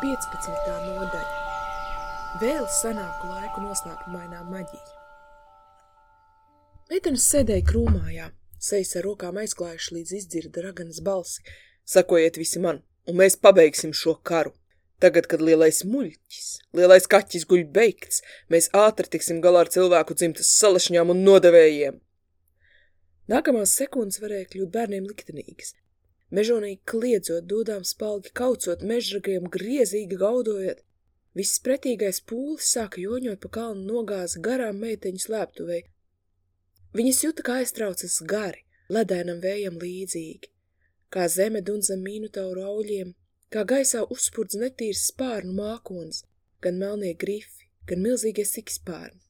15. nodaļa. Vēl senāku laiku noslēpumainā maģija. Meitenes sēdēja krūmājā, sejas ar rokām aizklājuši līdz izdzirda raganas balsi. Sakojiet visi man, un mēs pabeigsim šo karu. Tagad, kad lielais muļķis, lielais kaķis guļ beigts, mēs ātri tiksim galā ar cilvēku dzimtas salašņām un nodevējiem. Nākamās sekundes varēja kļūt bērniem liktenīgas. Mežonīgi kliedzot, dodām spalgi kaucot, mežragiem griezīgi gaudojot. Viss pretīgais pūlis sāka joņot pa kalnu nogāzi garām meiteņu slēptuvei. Viņas juta, kā aiztraucas gari, ledēnam vējam līdzīgi, kā zeme dun zem mīnotauru auļiem, kā gaisā uzspurdz netīrs spārnu mākons, gan melnie grifi, gan milzīgie sikspārni.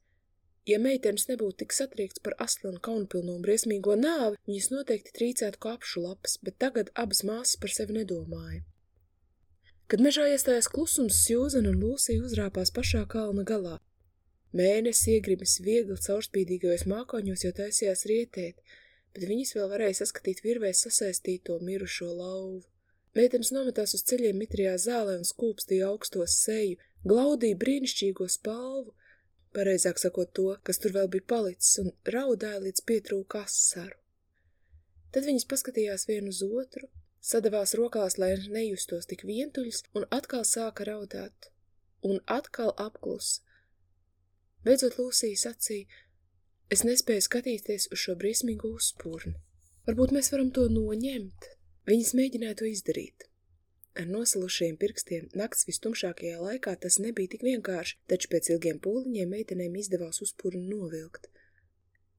Ja meitenes nebūtu tik satriekts par aslanu kaunpilno un briesmīgo nāvi, viņas noteikti trīcētu kā apšu lapas, bet tagad abas māsas par sevi nedomāja. Kad mežā iestājās klusums, Sjūzena un Lūsija uzrāpās pašā kalna galā. Mēnesis iegrimis viegli caurspīdīgajos mākoņos jau taisījās rietēt, bet viņas vēl varēja saskatīt virvē sasaistīto mirušo lauvu. Meitenes nometās uz ceļiem mitrajā zālē un skūpstīja augsto seju, glaudīja brīnišķīgo spalvu, pareizāk sakot to, kas tur vēl bija palicis, un raudāja līdz pietrūka asaru. Tad viņas paskatījās vienu uz otru, sadavās rokās, lai nejustos tik vientuļas, un atkal sāka raudāt, un atkal apklusa. Beidzot Lūsija sacīja, es nespēju skatīties uz šo briesmīgo uzspurni. Varbūt mēs varam to noņemt. Viņas mēģināja to izdarīt. Ar nosalušajiem pirkstiem nakts vistumšākajā laikā tas nebija tik vienkārši, taču pēc ilgiem pūliņiem meitenēm izdevās uzpūri novilkt.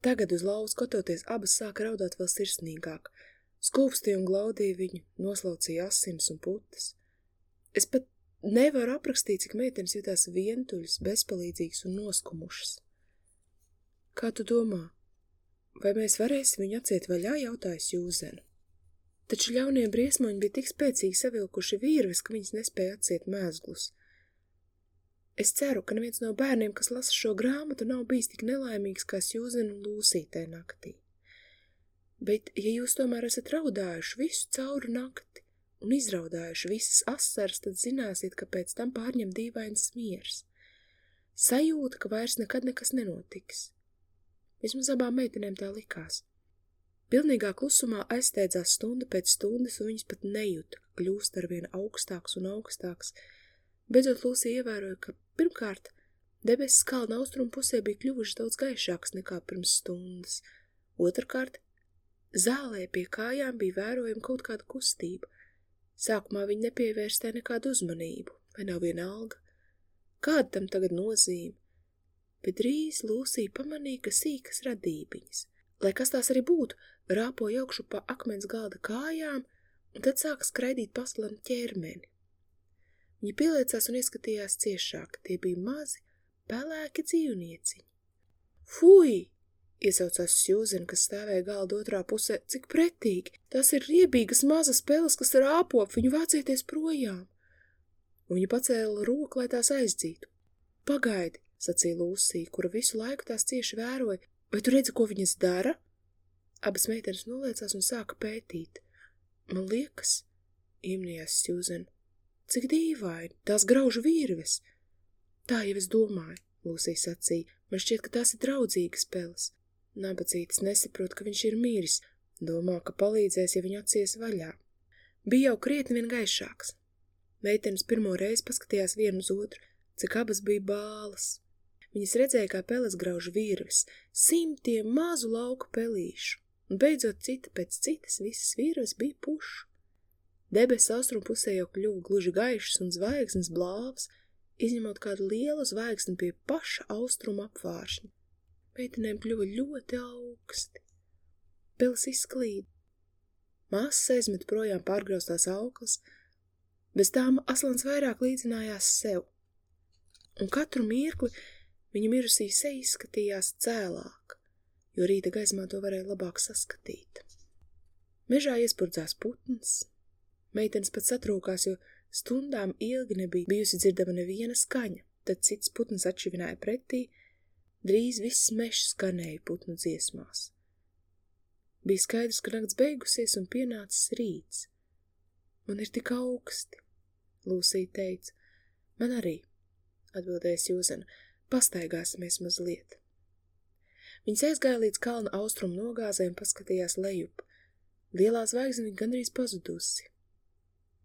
Tagad uz lauva skatoties abas sāka raudāt vēl sirsnīgāk. Skūpstīja un glaudīja viņu, noslaucīja asins un putas. Es pat nevaru aprakstīt, cik meitenes jutās vientuļas, bezpalīdzīgas un noskumušas. Kā tu domā, vai mēs varēsim viņu atsiet vaļā, jautājas Jūzena taču ļaunie briesmoņi bija tik spēcīgi savilkuši vīrves, ka viņas nespēja atsiet mēzglus. Es ceru, ka neviens no bērniem, kas lasa šo grāmatu, nav bijis tik nelaimīgs kā Sjūzena un Lūsītē naktī. Bet, ja jūs tomēr esat raudājuši visu cauru nakti un izraudājuši visas asaras, tad zināsiet, ka pēc tam pārņem dīvains miers. Sajūta, ka vairs nekad nekas nenotiks. Vismaz abām meitenēm tā likās. Pilnīgā klusumā aizsteidzās stunda pēc stundas, un viņas pat nejuta, ka kļūst arvien augstāks un augstāks. Beidzot Lūsija ievēroja, ka pirmkārt debesis kalna austrumu pusē bija kļuvušas daudz gaišākas nekā pirms stundas. Otrkārt, zālē pie kājām bija vērojama kaut kāda kustība. Sākumā viņa nepievērstē nekādu uzmanību, vai nav viena alga. Kāda tam tagad nozīme? Bet drīz Lūsija pamanīja, ka sīkas radībiņas. Lai kas tās arī būtu, rāpoja augšu pa akmens galda kājām, un tad sāka skraidīt paslam ķermeni. Viņa pieliecās un ieskatījās ciešāk, tie bija mazi, pelēki dzīvnieciņi. Fui! Iesaucās Sjūzen, kas stāvēja galda otrā pusē, cik pretīgi, tās ir riebīgas mazas peles, kas rāpo, viņu vācieties projām. Un viņa pacēla roku, lai tās aizdzītu. Pagaidi, sacīja Lūsija, kura visu laiku tās cieši vēroja, vai tu redzi, ko viņas dara? Abas meitenes noliecās un sāka pētīt. Man liekas, iemnījās Sjūzen, cik dīvaini, tās graužu virves. Tā jau es domāju, Lūsija sacīja, man šķiet, ka tās ir draudzīgas peles. Nabadzītis nesaprot, ka viņš ir mīris, domā, ka palīdzēs, ja viņu atsies vaļā. Bija jau krietni vien gaišāks. Meitenes pirmo reizi paskatījās vienu uz otru, cik abas bija bālas. Viņas redzēja, kā peles grauž virves, simtiem mazu lauku pelīšu un beidzot cita pēc citas visas vīros bija pušu. Debes austrumu pusē jau kļuva gluži gaišs un zvaigznes blāvs, izņemot kādu lielu zvaigzni pie paša austrumu apvāršņa. Meitenēm kļuva ļoti augsti. Pils izklīd. Māsas aizmet projām pārgraustās auklas, bez tām aslans vairāk līdzinājās sev. Un katru mirkli viņa mirusī se izskatījās cēlāk jo rīta gaismā to varēja labāk saskatīt. Mežā iespurdzās putns. Meitenes pat satrūkās, jo stundām ilgi nebija bijusi dzirdama neviena skaņa, tad cits putns atšivināja pretī, drīz viss mežs skanēja putnu dziesmās. Bija skaidrs, ka nakts beigusies un pienācis rīts. Man ir tik augsti, Lūsija teica, Man arī, atbildēja Jūzena, pastaigāsimies mazliet. Viņas aizgāja līdz kalna austrumu nogāzē un paskatījās lejup. Lielā zvaigzne gandrīz pazudusi.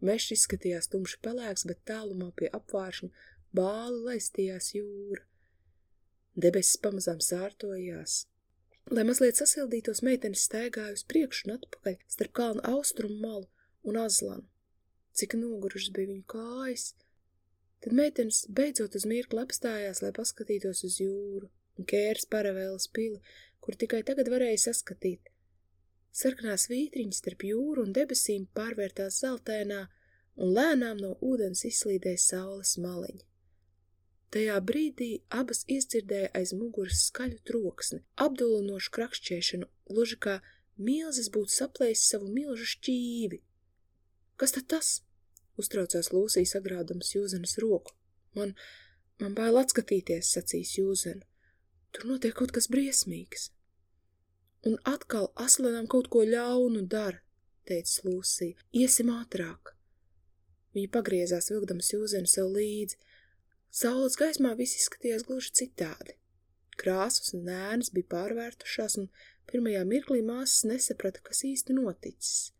Mešs izskatījās tumši pelēks, bet tālumā pie apvāršņa bāli laistījās jūra. Debesis pamazām sārtojās. Lai mazliet sasildītos, meitenes staigāja uz priekšu un atpakaļ starp kalnu austrumu malu un azlanu. Cik nogurušas bija viņu kājas. Tad meitenes beidzot uz mirkli apstājās, lai paskatītos uz jūru un kērs paravēlas pili, kur tikai tagad varēja saskatīt. Sarkanās vītriņas starp jūru un debesīm pārvērtās zeltainā un lēnām no ūdens izslīdēja saules maliņa. Tajā brīdī abas izdzirdēja aiz muguras skaļu troksni, apdulinošu krakšķēšanu, gluži kā milzis būtu saplējis savu milžu šķīvi. Kas tad tas? Uztraucās Lūsija sagrādams Jūzenes roku. Man, man bail atskatīties, sacīs Jūzena. Tur notiek kaut kas briesmīgs. Un atkal aslanam kaut ko ļaunu dara, teica Lūsija. Iesim ātrāk. Viņa pagriezās vilkdams Jūzenu sev līdzi, Saules gaismā viss izskatījās gluži citādi. Krāsas un ēnas bija pārvērtušās, un pirmajā mirklī māsas nesaprata, kas īsti noticis.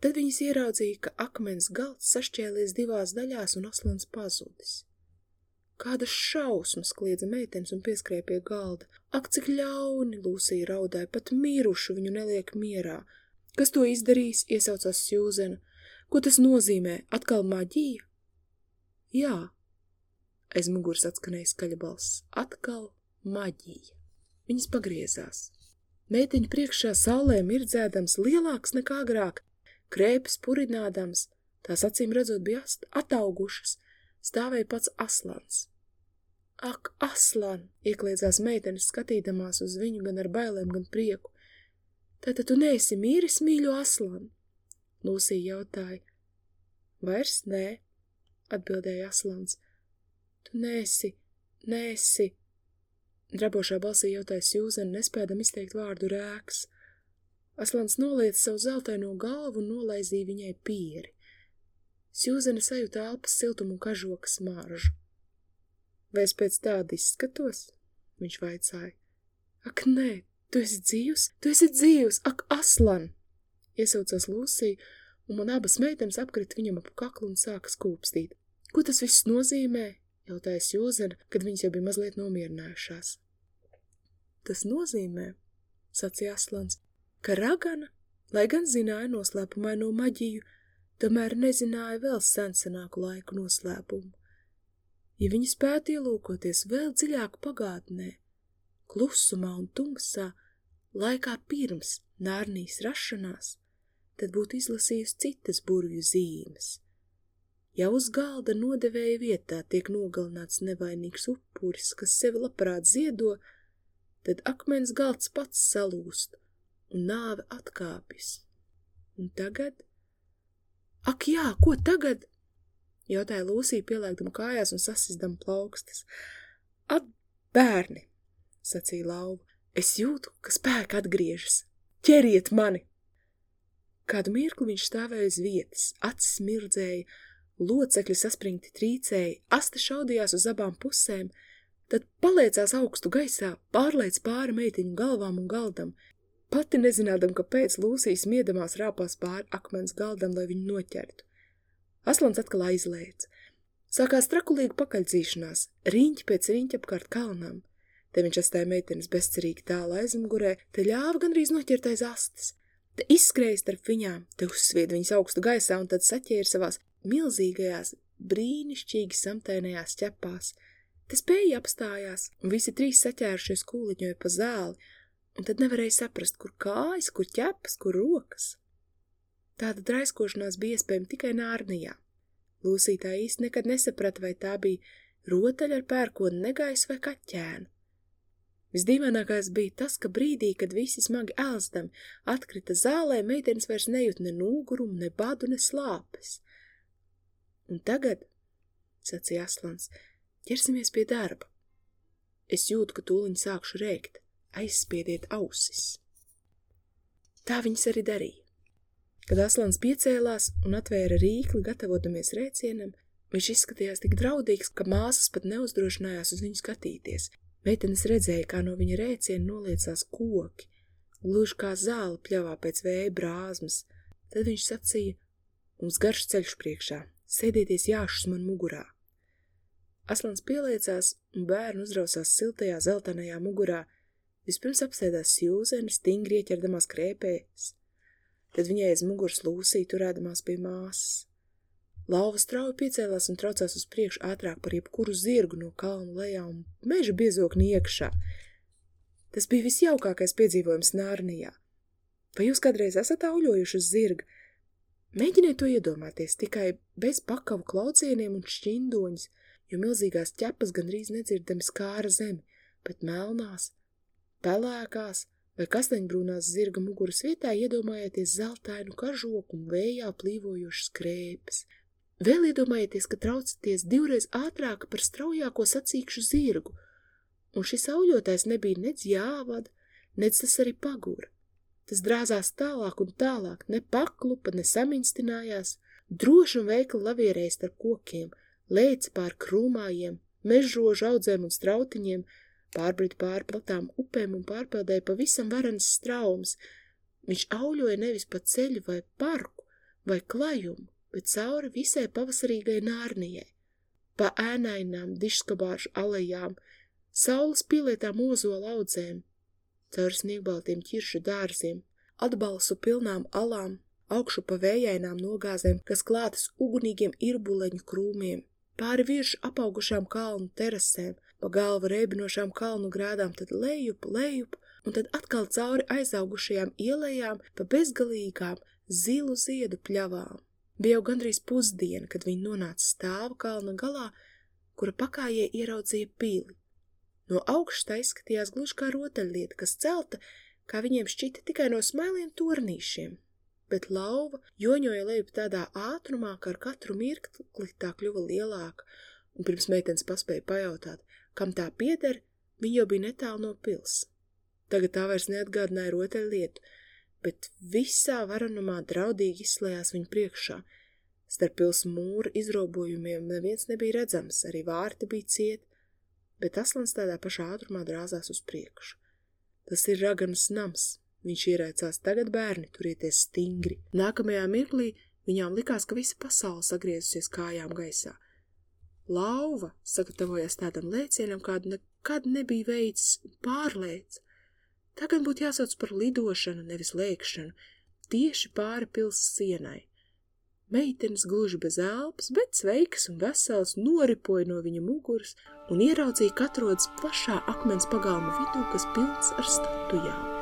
Tad viņas ieraudzīja, ka akmens galds sašķēlies divās daļās un aslans pazudis. Kādas šausmas kliedza meitenes un pieskrēja pie galda. Ak, cik ļauni, Lūsija raudāja, pat mirušu viņu neliek mierā. Kas to izdarīs, iesaucās Sjūzena. Ko tas nozīmē? Atkal maģija? Jā, Aiz muguras atskanēja skaļa balss. Atkal maģija. Viņas pagriezās. Meitiņa priekšā saulē mirdzēdams lielāks nekā agrāk, krēpes purinādams, tās acīm redzot bija ataugušas, stāvēja pats aslans. Ak, aslan! iekliedzās meitenes skatīdamās uz viņu gan ar bailēm, gan prieku. Tātad tu neesi mīris, mīļo aslan? Lūsija jautāja. Vairs nē, atbildēja aslans. Tu nēsi, nēsi. Drabošā balsī jautāja Sjūzena, nespēdam izteikt vārdu rēks. Aslans noliec savu zeltaino galvu un nolaizīja viņai pieri. Sjūzena sajūta elpas siltumu un kažokas māržu. Vai es pēc tāda izskatos? Viņš vaicāja. Ak, nē, tu esi dzīvs, tu esi dzīvs, ak, aslan! Iesaucās Lūsija, un man abas meitenes apkrita viņam ap kaklu un sāka skūpstīt. Ko tas viss nozīmē? jautāja Jūzena, kad viņas jau bija mazliet nomierinājušās. Tas nozīmē, sacīja Aslans, ka ragana, lai gan zināja noslēpumaino maģiju, tomēr nezināja vēl sensenāku laiku noslēpumu. Ja viņi spētu ielūkoties vēl dziļāk pagātnē, klusumā un tumsā, laikā pirms nārnīs rašanās, tad būtu izlasījusi citas burvju zīmes – Ja uz galda nodevēja vietā tiek nogalināts nevainīgs upuris, kas sevi labprāt ziedo, tad akmens galds pats salūst un nāve atkāpjas. Un tagad? Ak jā, ko tagad? jautāja Lūsija pielēkdama kājās un sasizdama plaukstas. At, bērni, sacīja lauva, es jūtu, ka spēka atgriežas. Ķeriet mani! Kādu mirkli viņš stāvēja uz vietas, acis mirdzēja, locekļi saspringti trīcēja, asti šaudījās uz abām pusēm, tad paliecās augstu gaisā, pārlēc pāri meitiņu galvām un galdam, pati nezinādam, kāpēc Lūsijas miedamās rāpās pāri akmens galdam, lai viņu noķertu. Aslans atkal aizlēca. Sākās trakulīga pakaļdzīšanās, riņķi pēc riņķa apkārt kalnam. Te viņš atstāja meitenes bezcerīgi tālu aizmugurē, te ļāva gandrīz noķert aiz astes. Te izskrēja starp viņām, te uzsvied viņas augstu gaisā un tad saķēra savās milzīgajās, brīnišķīgi samtainajās ķepās. Te spēja apstājās, un visi trīs saķērušies kūliņoja pa zāli, un tad nevarēja saprast, kur kājas, kur ķepas, kur rokas. Tāda draiskošanās bija iespējama tikai Nārnijā. Lūsītā īsti nekad nesaprata, vai tā bija rotaļa ar pērkonu negaisu vai kaķēnu. Visdīvainākais bija tas, ka brīdī, kad visi smagi ēlstam atkrita zālē, meitenes vairs nejūt ne nūgurumu, ne badu, ne slāpes – Un tagad, sacīja Aslans, ķersimies pie darba. Es jūtu, ka tūliņ sākšu rēkt, aizspiediet ausis. Tā viņas arī darīja. Kad Aslans piecēlās un atvēra rīkli, gatavodamies rēcienam, Viņš izskatījās tik draudīgs, ka māsas pat neuzdrošinājās uz viņu skatīties. Meitenes redzēja, kā no viņa rēciena noliecās koki, gluži kā zāle pļavā pēc vēja brāzmas. Tad viņš sacīja, mums garš ceļš priekšā, sēdieties jāšus man mugurā. Aslans pieliecās, un bērnu uzrausās siltajā zeltainajā mugurā. Vispirms apsēdās Sjūzeni, stingri ieķerdamās krēpēs. Tad viņai aiz muguras lūsī turēdamās pie māsas. Lauva strauji piecēlās un traucās uz priekšu ātrāk par jebkuru zirgu no kalnu lejā un meža biezokni iekšā. Tas bija visjaukākais piedzīvojums Nārnijā. Vai jūs kādreiz esat auļojuši uz zirga? Mēģiniet to iedomāties tikai bez pakavu klaucieniem un šķindoņas, jo milzīgās ķepas gandrīz nedzirdami skāra zemi, bet melnās, pelēkās vai kastaņbrūnās zirga muguras vietā iedomājieties zeltainu kažoku un vējā plīvojošas krēpes – Vēl iedomājieties, ka traucaties divreiz ātrāk par straujāko sacīkšu zirgu, un šis auļotājs nebija nec jāvada, nec tas arī pagura. Tas drāzās tālāk un tālāk, ne paklupa, ne saminstinājās, droši un veikli lavierēja starp kokiem, lēca pār krūmājiem, mežrožu audzēm un strautiņiem, pārbrit pār platām upēm un pārpeldēja pavisam varenas straumas. Viņš auļoja nevis pa ceļu vai parku vai klajumu, bet cauri visai pavasarīgai nārnijai, pa ēnainām dišskabāžu alejām, saules pielietām ozola audzēm, caur sniegbaltiem ķiršu dārziem, atbalsu pilnām alām, augšu pa vējainām nogāzēm, kas klātas ugunīgiem irbuleņu krūmiem, pāri viršu apaugušām kalnu terasēm, pa galvu reibinošām kalnu grādām, tad lejup, lejup, un tad atkal cauri aizaugušajām ielējām pa bezgalīgām zilu ziedu pļavām. Bija jau gandrīz pusdiena, kad viņi nonāca stāva kalna galā, kura pakājie ieraudzīja pīli. No augšas tā izskatījās gluži kā rotaļlieta, kas celta, kā viņiem šķita tikai no smailiem tornīšiem, bet lauva joņoja lejup tādā ātrumā, ka ar katru mirkli tā kļuva lielāka, un pirms meitenes paspēja pajautāt, kam tā pieder, viņa jau bija netālu no pils. Tagad tā vairs neatgādināja rotaļlietu, bet visā varanumā draudīgi izslējās viņu priekšā. Starp pils mūra izrobojumiem neviens nebija redzams, arī vārti bija ciet, bet Aslans tādā pašā ātrumā drāzās uz priekšu. Tas ir raganas nams, viņš ieraicās tagad bērni, turieties stingri. Nākamajā mirklī viņām likās, ka visa pasaule sagriezusies kājām gaisā. Lauva sagatavojas tādam lēcienam, kādu nekad nebija veids pārlēc, Tā gan būtu jāsauc par lidošanu, nevis lēkšanu, tieši pāri pils sienai. Meitenes gluži bez elpas, bet sveikas un vesels noripoja no viņa muguras un ieraudzīja, ka atrodas plašā akmens pagalma vidū, kas pilns ar statujām.